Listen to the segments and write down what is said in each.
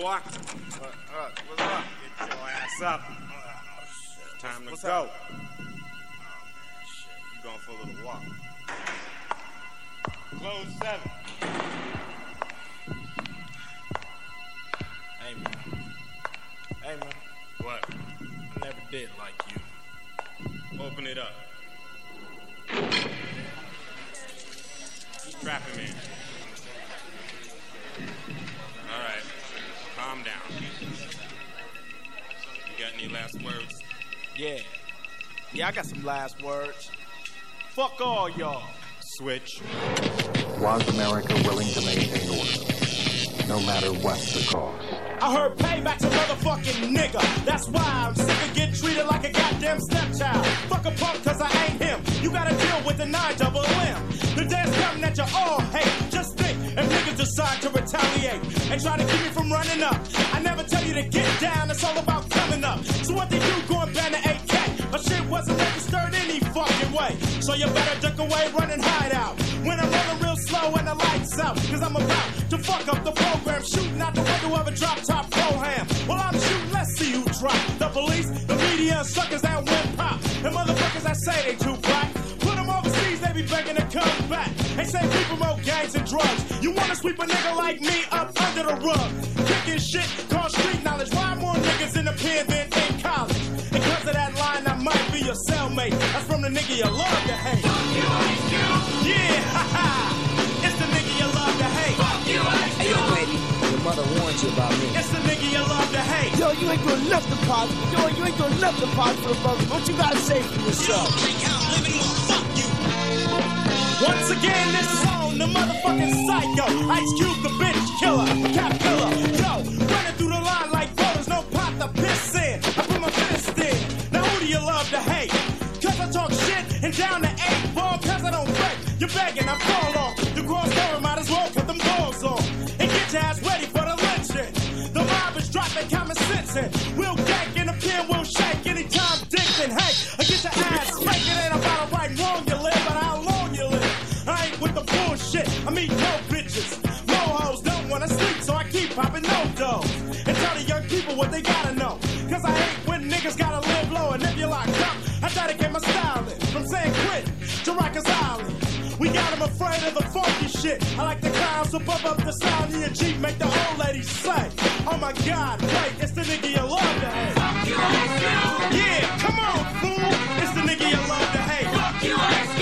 boy. What, uh, what's up? Get your ass up. Time to What's go. up? You going for a little walk. Close seven. Hey, man. Hey, man. What? I never did like you. Open it up. Strap him in. Any last words? Yeah. Yeah, I got some last words. Fuck all y'all. Switch. Was America willing to maintain order, no matter what the cost? I heard payback's a motherfucking nigga. That's why I'm sick of getting treated like a goddamn stepchild. Fuck a punk cause I ain't him. You gotta deal with the nine double M. The day's coming that you all hate. If niggas decide to retaliate and try to keep me from running up. I never tell you to get down, it's all about coming up. So what they do going ban the AK? My shit wasn't registered any fucking way. So you better duck away, run and hide out. When I'm rolling real slow and the lights out. Cause I'm about to fuck up the program. Shooting out the window of a drop top program. Well, I'm shooting, let's see who drop. The police, the media, suckers that win pop. And motherfuckers that say they too black. Put them overseas, they be begging to come back. They say we promote gangs and drugs. You wanna sweep a nigga like me up under the rug. Kicking shit, call street knowledge. Why more niggas in the pen than in college? Cause of that line, I might be your cellmate. That's from the nigga you love to hate. Yeah, ha ha. It's the nigga you love to hate. Fuck Hey, yo, baby, your mother warned you about me. It's the nigga you love to hate. Yo, you ain't doing nothing positive. Yo, you ain't doing nothing positive for the brother. What you gotta say for yourself? Once again, this is on the motherfucking psycho. Ice Cube, the bitch killer, cap killer. Yo, running through the line like voters, no pot to piss in. I put my fist in. Now who do you love to hate? Cause I talk shit and down to eight ball, cause I don't break. You're begging, I fall off. The cross door might as well cut them balls off. And get your ass ready for the lynching. The mob is dropping common sense in. 'Em afraid of the funky shit. I like the clowns to bump up the sound of your Jeep, make the old ladies say, Oh my god, wait, it's the nigga you love to hate. Fuck you, Yeah, come on, fool. It's the nigga you love to hate. Fuck you,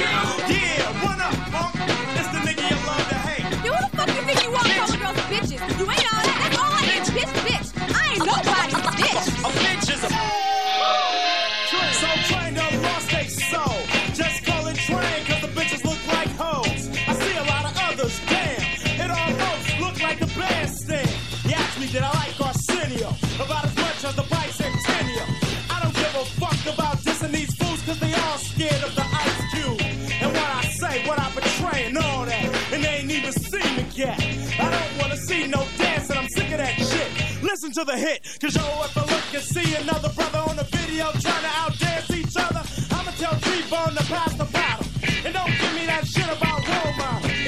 me yet. I don't wanna see no dancing, I'm sick of that shit. Listen to the hit, cause yo, if I look and see another brother on the video trying to outdance each other, I'ma tell T-Bone to pass the battle. And don't give me that shit about role.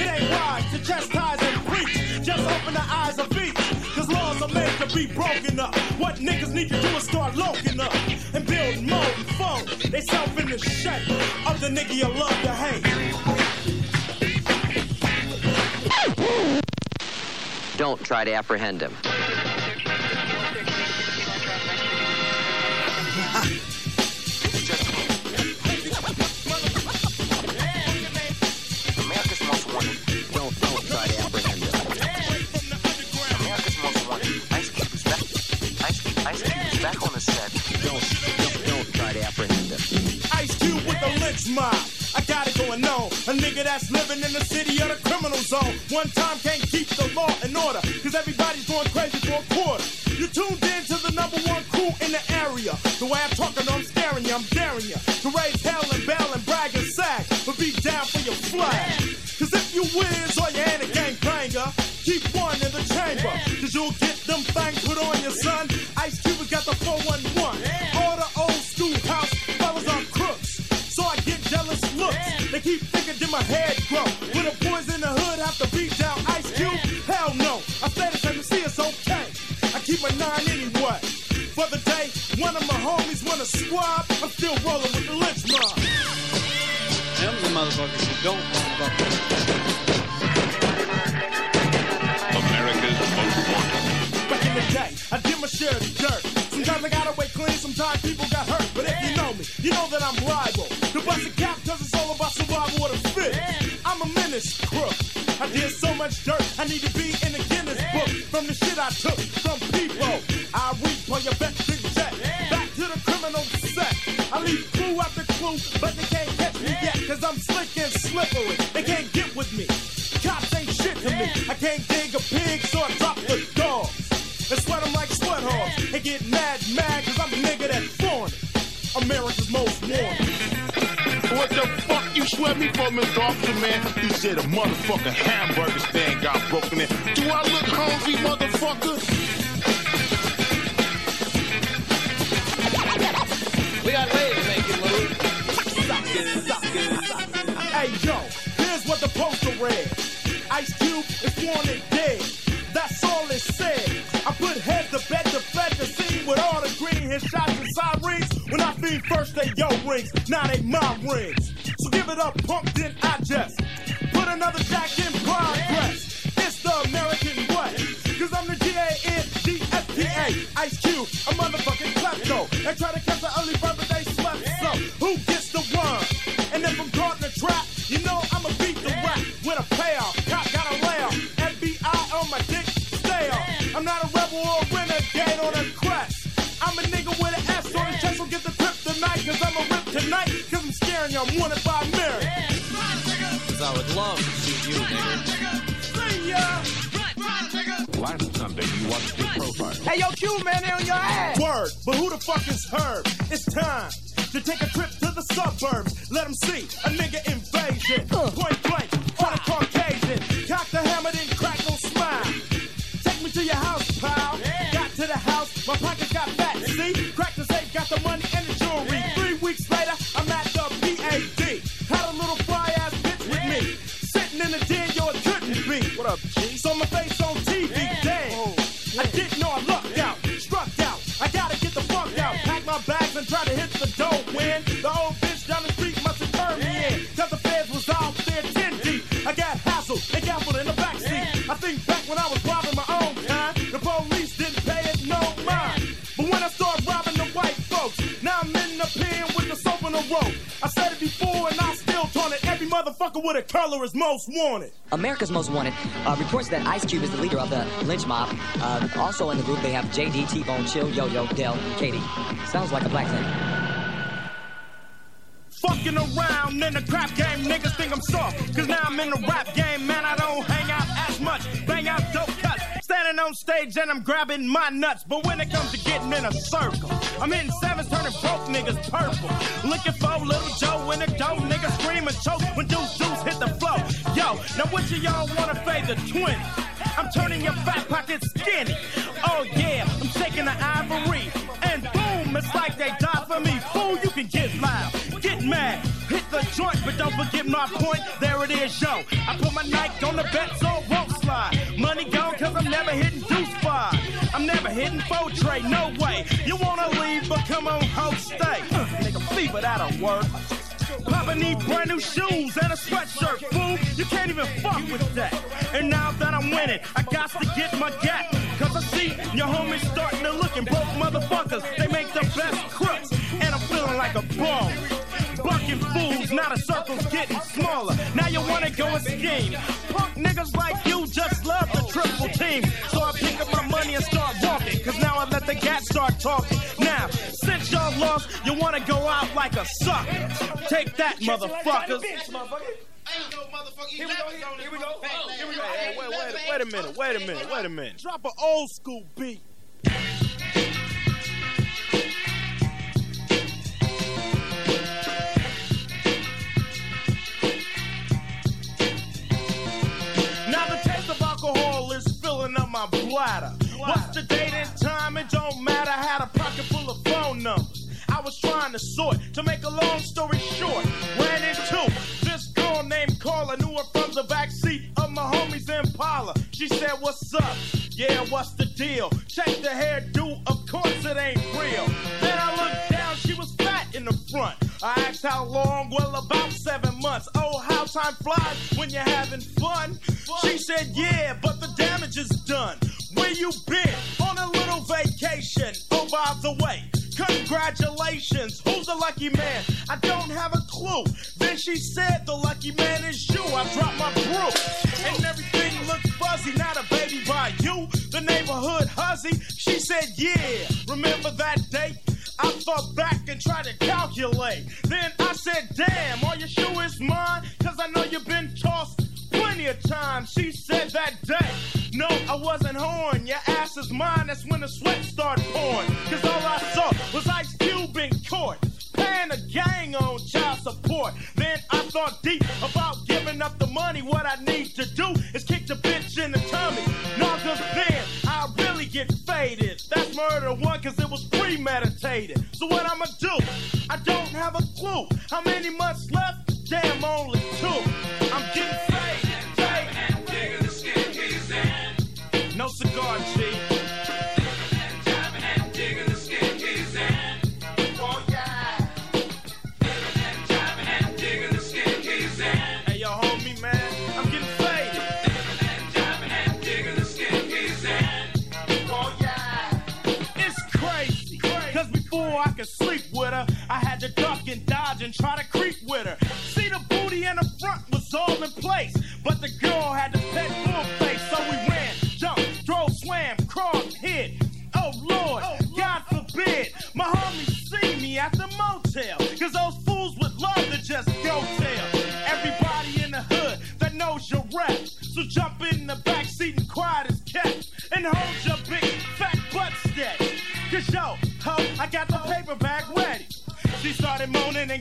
It ain't wise to chastise and preach. Just open the eyes of each. Cause laws are made to be broken up. What niggas need to do is start loking up and build more and foe. They self in the shape of the nigga you love to hate. Don't try to apprehend him. Don't don't try to apprehend him. Come on, this must wanna ice Cube with the lynch mob. Going on. A nigga that's living in the city of the criminal zone. One time can't keep the law in order. Cause everybody's going crazy for a quarter. You tuned in to the number one crew in the area. The way I'm talking, I'm scaring you, I'm daring you. To raise hell and bell and brag and sag. But be down for your flag. Cause if you whiz or you ain't a gang banger, keep one in the chamber. Cause you'll get them things put on your son. Ice Cube has got the Thinking that my head grow. When the boys in the hood have to beat down Ice Cube, hell no. I said it, and you see it's okay. I keep my nine anyway. For the day, one of my homies wanna swab, I'm still rolling with the lynch mob. Them the motherfuckers who don't fuck Sometimes I got away clean, sometimes people got hurt. But if you know me, you know that I'm liable. To bust a cap, cause it's all about survival of the fit. I'm a menace crook. I did so much dirt, I need to be in the Guinness book. From the shit I took from people, I reap on your best big jet. Back to the criminal set. I leave clue after clue, but they can't catch me yet, cause I'm slick and slippery. They can't get with me. Cops ain't shit to me. I can't dig a pig, so I get mad, mad, cause I'm a nigga that's born. America's most wanted. What the fuck you sweat me for, Mr. Officer, man? You said a motherfucking hamburger stand got broken in. Do I look hungry, motherfucker? We got ways to make it move. Hey yo, here's what the poster read. Ice Cube is wanted dead. His shots and sirens. When I feed first they yo rings, now they my rings. So give it up, punk, then I just put another jack in progress. It's the American way. Cause I'm the G-A-N-G-S-P-A. Ice Cube, a motherfucking klepto. And try to catch the early bird, Cause I'm a rip tonight. Cause I'm scaring you, I'm wanted by Mary. Cause I would love to shoot you, nigga. See ya. Last Sunday, you watched the profile. Hey, yo, Q, man, they on your ass. Word, but who the fuck is Herb? It's time to take a trip to the suburbs. Let 'em see a nigga invasion. Uh. Point blank on a Caucasian. Cock the hammer, then crack no smile. Take me to your house, pal. Got to the house, my pockets got fat. See, crack the safe, got the money and the couldn't be. What up, G? So my face on TV, damn. I didn't know I lucked out, struck out. I gotta get the fuck out. Pack my bags and try to hit the dough. Motherfucker with a color is most wanted. America's Most Wanted uh, reports that Ice Cube is the leader of the lynch mob. Uh, also in the group, they have JD, T-Bone, Chill, Yo-Yo, Dell, Katie. Sounds like a black thing. Fucking around in the crap game, niggas think I'm soft. Cause now I'm in the rap game, man, I on stage and I'm grabbing my nuts. But when it comes to getting in a circle, I'm hitting sevens, turning broke niggas purple. Looking for little Joe in the dough, niggas scream and choke when deuce deuce hit the flow. Yo, now which of y'all wanna fade the 20? I'm turning your fat pocket skinny. Oh yeah, I'm shaking the ivory. And boom, it's like they died for me. Fool, you can get loud, get mad, hit the joint, but don't forget my point. There it is, yo. I put my Nike on the bet so won't slide. Money gone cause I'm never hitting deuce five. I'm never hitting four tray, no way. You wanna leave, but come on, ho, stay. Uh, nigga, fever, that'll work. Papa need brand new shoes and a sweatshirt, fool. You can't even fuck with that. And now that I'm winning, I got to get my gap. Cause I see your homies starting to look and broke motherfuckers. They make the best crooks. And I'm feeling like a bum. Bucking fools, now the circle's getting smaller. Now you wanna go and scheme. Punk niggas like you just love the triple team. So I pick up my money and start walking. Cause now I let the gat start talking. Now, since y'all lost, you wanna go out like a sucker. Take that, motherfuckers. Here we go, here we go, here we go. Wait, wait, wait a minute, wait a minute, wait a minute. Drop an old school beat. Alcohol is filling up my bladder. What's the date and time? It don't matter. I had a pocket full of phone numbers. I was trying to sort. To make a long story short, ran into this girl named Carla. Knew her from the backseat of my homie's Impala. She said, What's up? Yeah, what's the deal? Check the hairdo, of course it ain't real. Then I looked down, she was fat in the front. I asked how long, well, about seven months. Oh, how time flies when you're having fun. She said, Yeah, but the damage is done. Where you been? On a little vacation. Oh, by the way, congratulations. Who's the lucky man? I don't have a clue. Then she said, The lucky man is you. I dropped my brew. And everything looked fuzzy. Not a baby by you. The neighborhood hussy. She said, Yeah, remember that date? I thought back and tried to calculate. Then I said, Damn, are you sure it's mine? Cause I know you've been tossed plenty of times. She said that day. No, I wasn't horn. Your ass is mine. That's when the sweat started pouring. Cause all I saw was Ice Cube in court. Paying a gang on child support. Then I thought deep about giving up the money. What I need to do is kick the bitch in the tummy. No, cause then get faded. That's murder one cause it was premeditated. So what I'ma do? I don't have a clue. How many months left? Damn, only two. I'm getting faded. No cigar, G.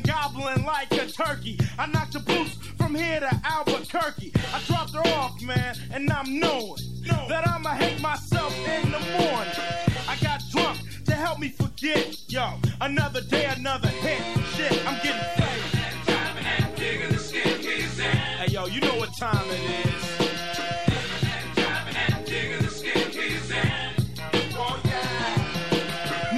and gobbling like a turkey. I knocked the boots from here to Albuquerque. I dropped her off, man, and I'm knowing that I'ma hate myself in the morning. I got drunk to help me forget, yo. Another day, another hit. Shit, I'm getting faded. Hey, yo, you know what time it is.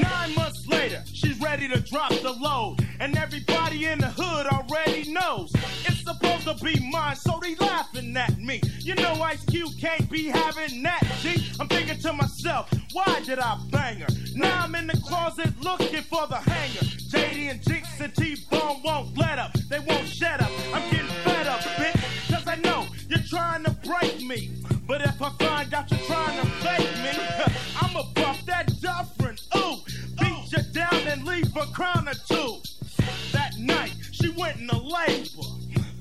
Nine months later, she's ready to drop the load. And everybody in the hood already knows it's supposed to be mine, so they laughing at me. You know Ice Cube can't be having that, G. I'm thinking to myself, why did I bang her? Now I'm in the closet looking for the hanger. JD and Jinx and T-Bone won't let up. They won't shut up. I'm getting fed up, bitch. Cause I know you're trying to break me. But if I find out you're trying to fake me, I'ma buff that Dufferin. Ooh, beat you down and leave a crown or two. She labor.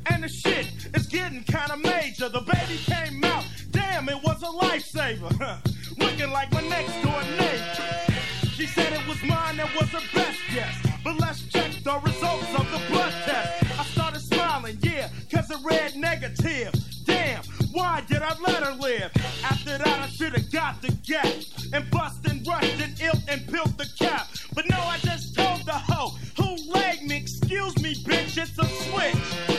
And the shit is getting kinda major. The baby came out, damn, it was a lifesaver. Looking like my next door neighbor. She said it was mine that was her best guess. But let's check the results of the blood test. I started smiling, yeah, cause it read negative. Damn, why did I let her live? After that, I should've got the gap. And bust and rushed and ill and peeled the cap. But no, I just me, bitch, it's a switch.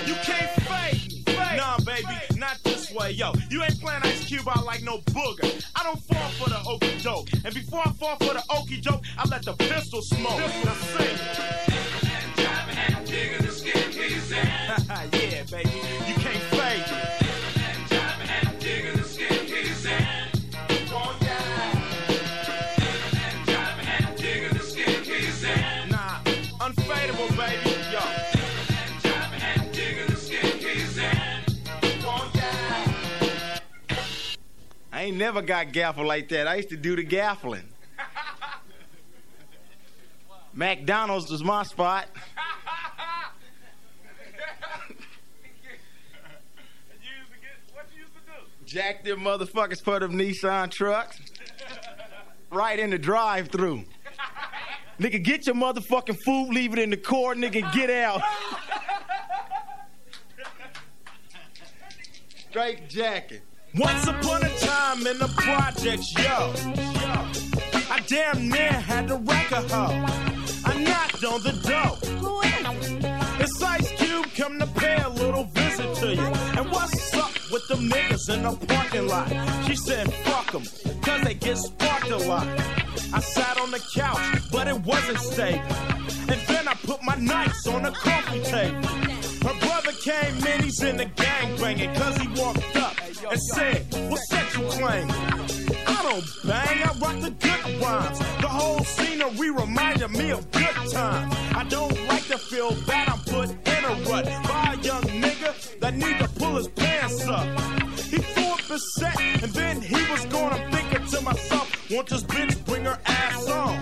You can't fake me. Nah, baby, not this way, yo. You ain't playing Ice Cube out like no booger. I don't fall for the okey doke. And before I fall for the okey doke, I let the pistol smoke. Now sing. yeah, baby, you can't I ain't never got gaffle like that. I used to do the gaffling. McDonald's was my spot. Jack them motherfuckers for them Nissan trucks. Right in the drive through. Nigga, get your motherfucking food, leave it in the car, nigga, get out. Straight jacket. Once upon a time in the projects, yo. I damn near had to wreck a hoe. I knocked on the door. It's Ice Cube, come to pay a little visit to you. And what's up, with them niggas in the parking lot. She said, fuck them, cause they get sparked a lot. I sat on the couch, but it wasn't stable. And then I put my nights on the coffee table. Her brother came in, he's in the gang banging, cause he walked up and said, What sex you claim? I don't bang, I rock the good rhymes. The whole scenery reminded me of good times. I don't like to feel bad, I'm put in a rut by a young nigga that need to pull his pants up. He threw up his set, and then he was gone. I'm thinking to myself, won't this bitch bring her ass on?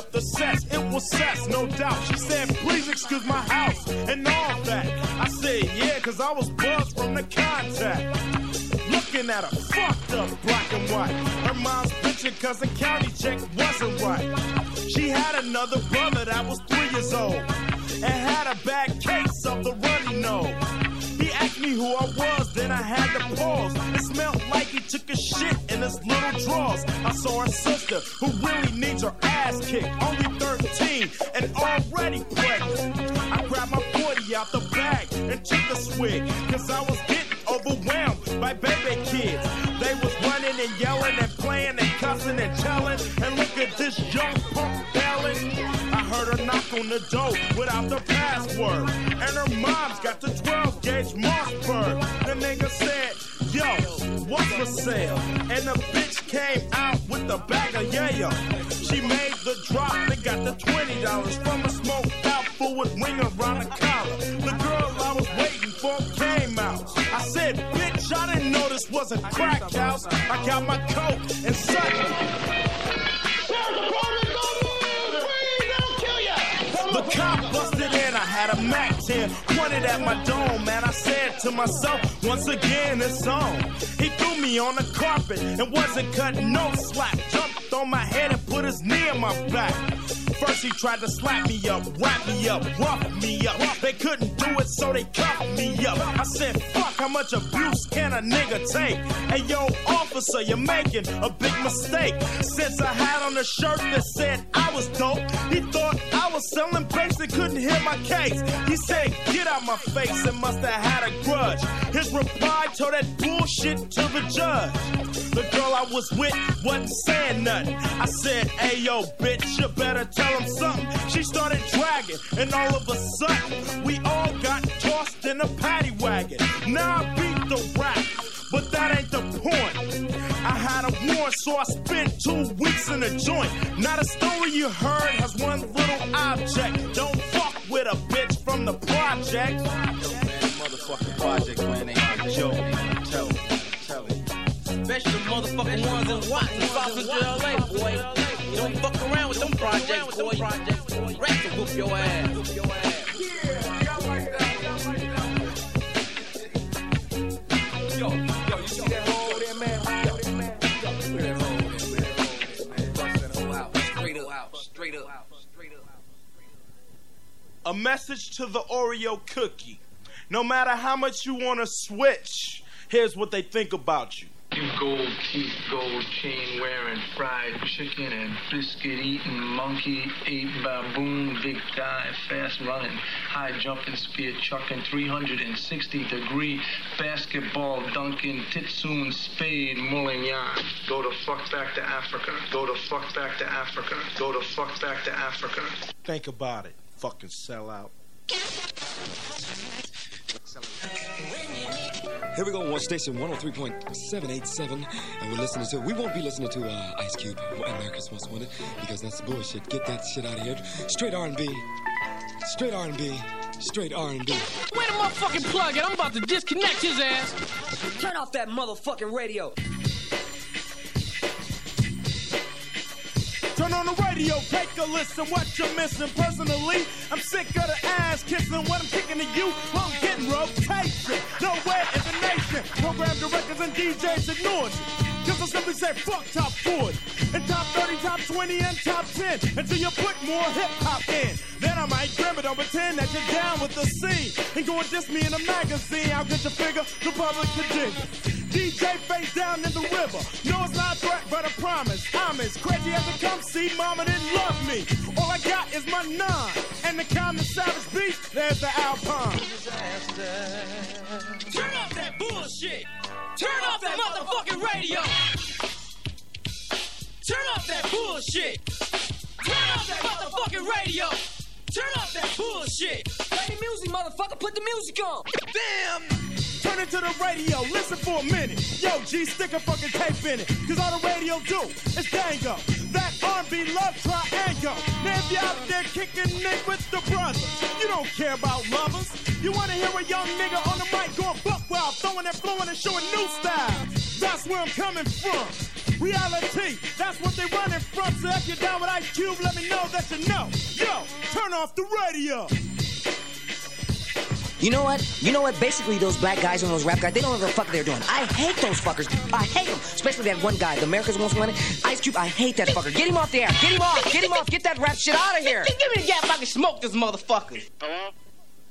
Up the sets. It was sex, no doubt. She said, please excuse my house and all that. I said, yeah, cause I was buzzed from the contact. Looking at her, fucked up black and white. Her mom's bitching cause the county check wasn't right. She had another brother that was three years old and had a bad case of the runny nose. He asked me who I was, then I had to pause. It smelled like he took a shit in his little drawers. I saw her sister, who really needs her ass kicked, only 13 and already pregnant. I grabbed my 40 out the bag and took a swig, cause I was getting overwhelmed by baby kids. They was running and yelling and playing and cussing and telling. And look at this young punk belling. I heard her knock on the door without the password. And her mom's got the 12 gauge Mossberg. The nigga said, Yo, what's for sale? And the bitch came out with a bag of yayo. She made the drop and got the $20 from a smoked out fool with wing around the collar. The girl I was waiting for came out. I said, bitch, I didn't know this was a crack house. I got my coat and such. Mac 10, pointed at my dome, man. I said to myself, once again, it's on. He threw me on the carpet and wasn't cutting no slack. Jumped on my head and put his knee on my back. First he tried to slap me up, wrap me up, rough me up. They couldn't do it, so they cuffed me up. I said, fuck, how much abuse can a nigga take? Hey, yo, officer, you're making a big mistake. Since I had on a shirt that said I was dope, he thought I was selling papes that couldn't hear my case. He said, get out my face and must have had a grudge. His reply told that bullshit to the judge. The girl I was with wasn't saying nothing. I said, hey yo, bitch, you better tell him something. She started dragging, and all of a sudden, we all got tossed in a paddy wagon. Now I beat the rap, had so I spent two weeks in a joint. Not a story you heard has one little object. Don't fuck with a bitch from the project. Motherfucking project, man, ain't no joke. Tell it, tell it. Especially the motherfucking ones in Watson, South Central LA, boy. Don't fuck around with them projects, boy. Rats will whoop your ass. A message to the Oreo cookie. No matter how much you want to switch, here's what they think about you. You gold teeth, gold chain wearing, fried chicken and biscuit eating, monkey ate baboon, big guy, fast running, high jumping, spear chucking, 360 degree basketball dunking, titsoon spade mulling yarn. Go to fuck back to Africa. Go to fuck back to Africa. Go to fuck back to Africa. Think about it, fucking sellout. Here we go on station 103.787, and we're listening to. We won't be listening to uh, Ice Cube, America's Most Wanted, because that's bullshit. Get that shit out of here. Straight R&B, straight R&B, straight R&B. Wait a motherfucking plug it. I'm about to disconnect his ass. Turn off that motherfucking radio. Turn on the radio, take a listen, what you're missing. Personally, I'm sick of the ass kissing. What I'm kicking to you, I'm getting rotation. Nowhere in the nation, program directors and DJs ignores you. I simply say fuck top 40 and top 30, top 20, and top 10 until you put more hip hop in. Then I might grab it on pretend that you're down with the scene and go and diss me in a magazine. I'll get your figure, the public Virginia. DJ face down in the river. No, it's not a threat, but a promise. I'm as crazy as it comes. See, mama didn't love me. All I got is my nine. And the common savage beast, there's the Alpine. Turn off that bullshit. Turn off that motherfucking radio. Turn off that bullshit. Turn off that motherfucking radio. Turn off that bullshit. Play the music, motherfucker. Put the music on. Damn! Turn it to the radio, listen for a minute. Yo, G, stick a fucking tape in it. Cause all the radio do is tango. That R&B love triangle. Now if you out there kicking Nick with the brothers, you don't care about lovers. You wanna hear a young nigga on the mic going buck wild, throwing that flowing and showing new style. That's where I'm coming from. Reality, that's what they running from. So if you're down with Ice Cube, let me know that you know. Yo, turn off the radio. You know what? You know what? Basically, those black guys and those rap guys, they don't know what the fuck they're doing. I hate those fuckers. I hate them. Especially that one guy, the America's Most Wanted. Ice Cube, I hate that fucker. Get him off the air. Get him off. Get him off. Get that rap shit out of here. Give me the gap, I can smoke this motherfucker. Hello?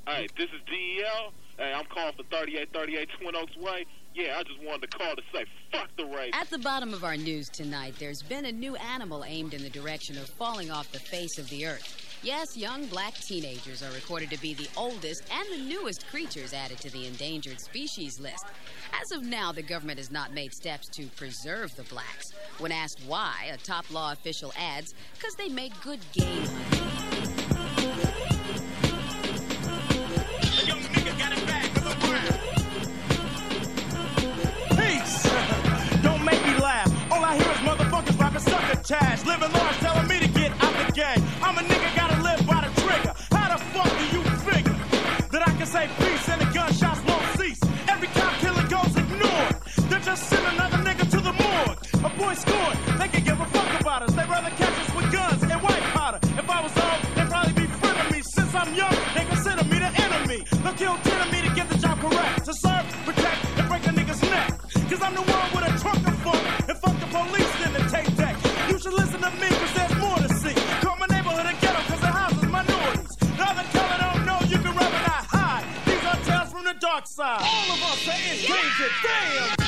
Hey, this is DEL. Hey, I'm calling for 3838 Twin Oaks Way. Yeah, I just wanted to call to say fuck the race. At the bottom of our news tonight, there's been a new animal aimed in the direction of falling off the face of the earth. Yes, young black teenagers are recorded to be the oldest and the newest creatures added to the endangered species list. As of now, the government has not made steps to preserve the blacks. When asked why, a top law official adds, because they make good game. Peace. Don't make me laugh. All I hear is motherfuckers rapping sucker trash. Living They'll kill ten of me to get the job correct. To serve, protect, and break a nigga's neck. Cause I'm the one with a trunk of fun. And fuck the police in the tape deck. You should listen to me cause there's more to see. Call my neighborhood a ghetto cause the house is minorities. The other color don't know you can rather not hide. These are tales from the dark side. All of us are in danger. Damn!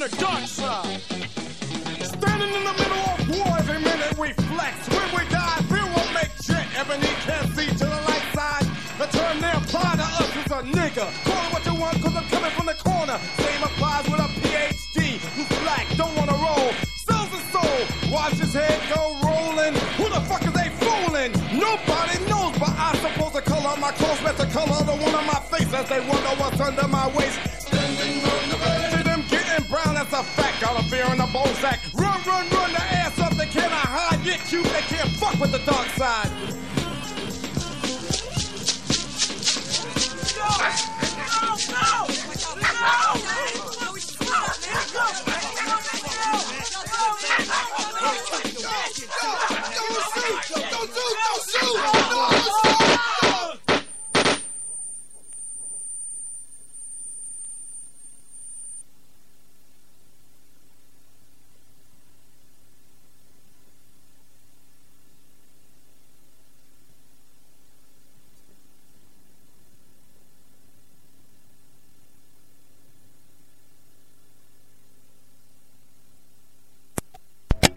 The dark side. Standing in the middle of war every minute we flex. When we die, we will make shit. Ebony can't see to the light side. The term they apply to us is a nigga. Call it what you want, cause I'm coming from the corner. Same applies with a PhD. Who's black, don't wanna roll. Sells his soul. Watch his head go rolling. Who the fuck is they fooling? Nobody knows, but I suppose the color of my clothes match the color of the one on my face as they wonder what's under my waist. A fact. Got a beer in bowl sack. Run, run, run, the ass up, they cannot hide. Get cute, they can't fuck with the dark side.